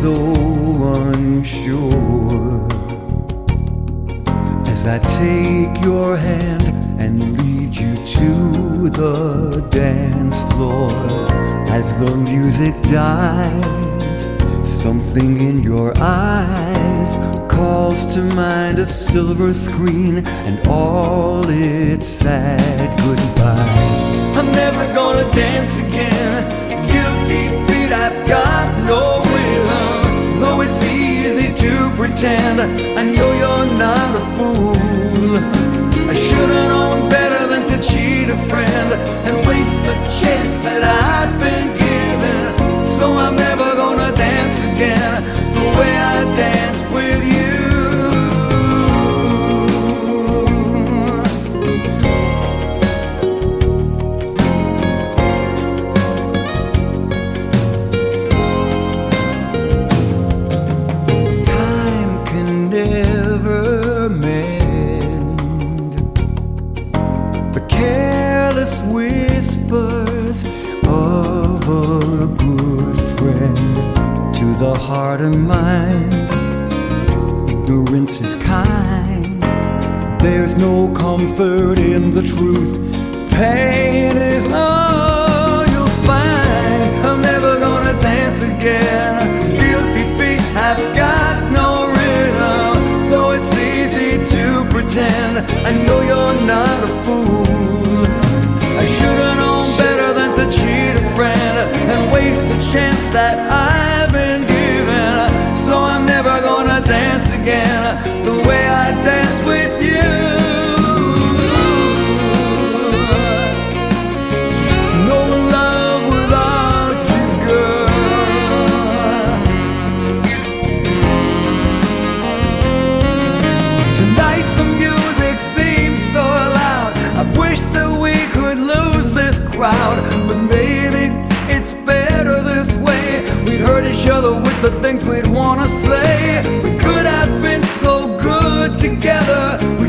though unsure. As I take your hand and lead you to the dance floor, as the music dies, something in your eyes calls to mind a silver screen and all its sad goodbyes. I'm never gonna dance again. Pretend, I know you're not a fool. I should've known better than to cheat careless whispers of a good friend to the heart and mind. Ignorance is kind. There's no comfort in the truth. Pain is all you'll find. I'm never gonna dance again. Guilty feet have got no rhythm. Though it's easy to pretend, I know you're not a fool. Should've known better than to cheat a friend and waste the chance that I've been given. So I'm never gonna dance again the way I danced Each other with the things we'd wanna say. We could have been so good together.